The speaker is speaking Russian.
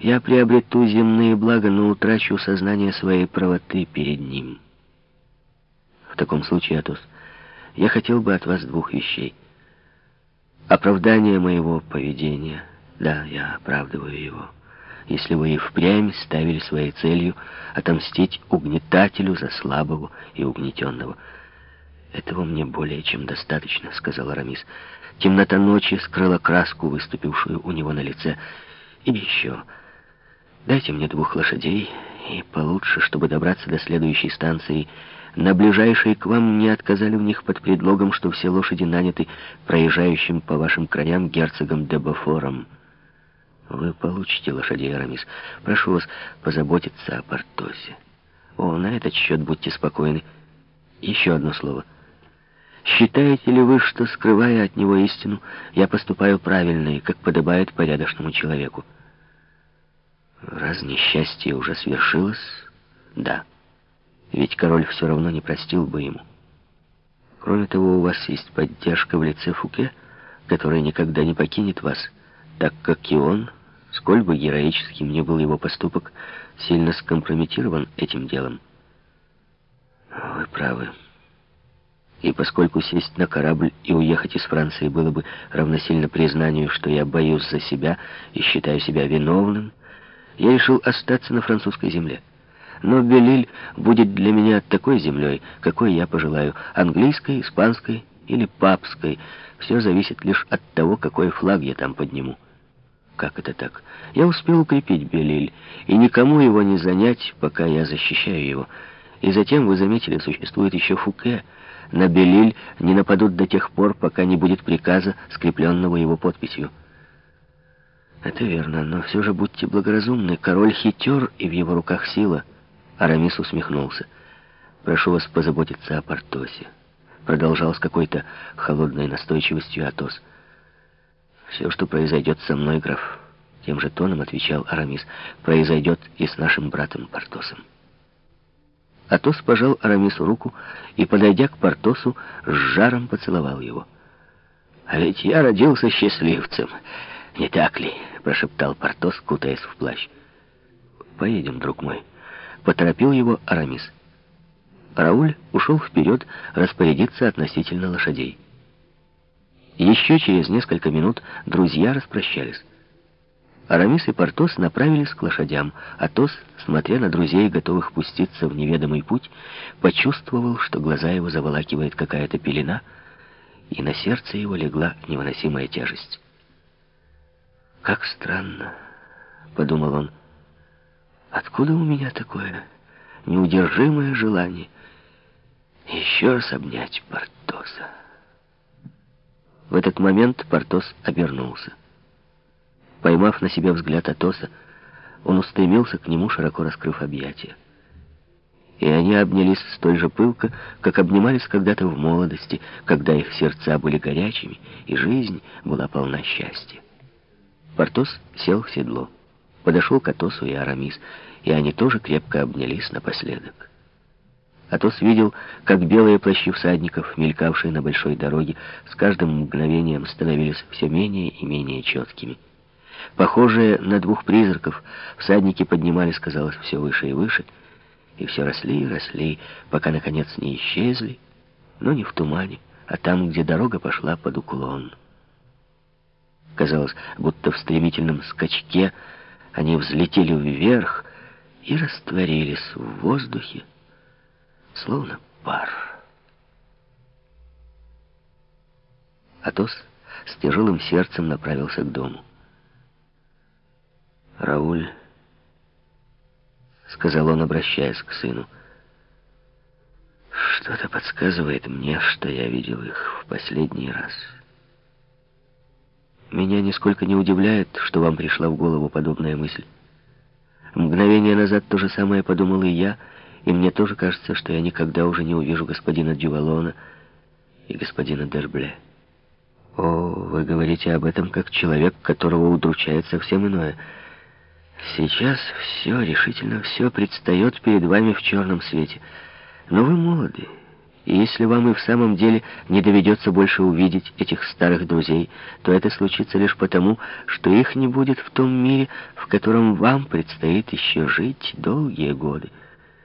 Я приобрету земные блага, но утрачу сознание своей правоты перед ним. В таком случае, Атос, я хотел бы от вас двух вещей. Оправдание моего поведения. Да, я оправдываю его. Если вы и впрямь ставили своей целью отомстить угнетателю за слабого и угнетенного. «Этого мне более чем достаточно», — сказал Арамис. Темнота ночи скрыла краску, выступившую у него на лице. «И еще...» Дайте мне двух лошадей, и получше, чтобы добраться до следующей станции. На ближайшей к вам не отказали в них под предлогом, что все лошади наняты проезжающим по вашим краям герцогом Дебофором. Вы получите лошадей, Арамис. Прошу вас позаботиться о Портосе. О, на этот счет будьте спокойны. Еще одно слово. Считаете ли вы, что, скрывая от него истину, я поступаю правильно и как подобает порядочному человеку? Раз несчастье уже свершилось, да. Ведь король все равно не простил бы ему. Кроме того, у вас есть поддержка в лице Фуке, который никогда не покинет вас, так как и он, сколь бы героическим ни был его поступок, сильно скомпрометирован этим делом. Вы правы. И поскольку сесть на корабль и уехать из Франции было бы равносильно признанию, что я боюсь за себя и считаю себя виновным, я решил остаться на французской земле. Но Белиль будет для меня такой землей, какой я пожелаю, английской, испанской или папской. Все зависит лишь от того, какой флаг я там подниму. Как это так? Я успел укрепить Белиль, и никому его не занять, пока я защищаю его. И затем, вы заметили, существует еще Фуке. На Белиль не нападут до тех пор, пока не будет приказа, скрепленного его подписью. Это верно, но все же будьте благоразумны. Король хитер, и в его руках сила. Арамис усмехнулся. Прошу вас позаботиться о Портосе. Продолжал с какой-то холодной настойчивостью Атос. Все, что произойдет со мной, граф, тем же тоном отвечал Арамис, произойдет и с нашим братом Портосом. Атос пожал Арамису руку и, подойдя к Портосу, с жаром поцеловал его. «А ведь я родился счастливцем!» «Не так ли?» — прошептал Портос, кутаясь в плащ. «Поедем, друг мой», — поторопил его Арамис. Рауль ушел вперед распорядиться относительно лошадей. Еще через несколько минут друзья распрощались. Арамис и Портос направились к лошадям. Атос, смотря на друзей, готовых пуститься в неведомый путь, почувствовал, что глаза его заволакивает какая-то пелена, и на сердце его легла невыносимая тяжесть. «Как странно», — подумал он, — «откуда у меня такое неудержимое желание еще раз обнять Портоса?» В этот момент Портос обернулся. Поймав на себя взгляд Атоса, он устремился к нему, широко раскрыв объятия. И они обнялись столь же пылко, как обнимались когда-то в молодости, когда их сердца были горячими, и жизнь была полна счастья. Портос сел в седло. Подошел к Атосу и Арамис, и они тоже крепко обнялись напоследок. Атос видел, как белые плащи всадников, мелькавшие на большой дороге, с каждым мгновением становились все менее и менее четкими. Похожие на двух призраков, всадники поднимались, казалось, все выше и выше, и все росли и росли, пока, наконец, не исчезли, но не в тумане, а там, где дорога пошла под уклон. Казалось, будто в стремительном скачке они взлетели вверх и растворились в воздухе, словно пар. Атос с тяжелым сердцем направился к дому. «Рауль», — сказал он, обращаясь к сыну, — «что-то подсказывает мне, что я видел их в последний раз». Меня нисколько не удивляет, что вам пришла в голову подобная мысль. Мгновение назад то же самое подумал и я, и мне тоже кажется, что я никогда уже не увижу господина Дювалона и господина Дербле. О, вы говорите об этом как человек, которого удручает совсем иное. Сейчас все, решительно все предстает перед вами в черном свете. Но вы молоды, И если вам и в самом деле не доведется больше увидеть этих старых друзей, то это случится лишь потому, что их не будет в том мире, в котором вам предстоит еще жить долгие годы.